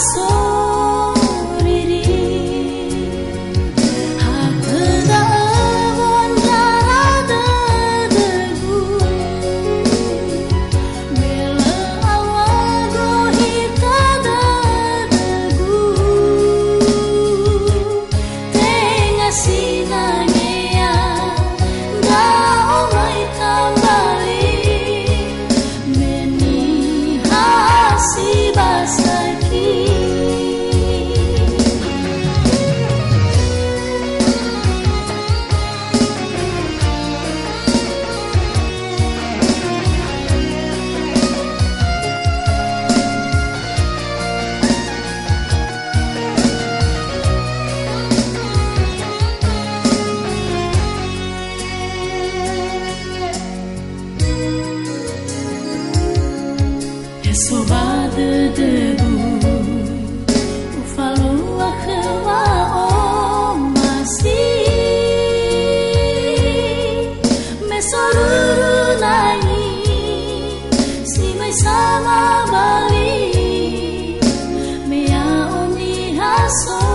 soul. que sobade dedu ufalu si sama bali me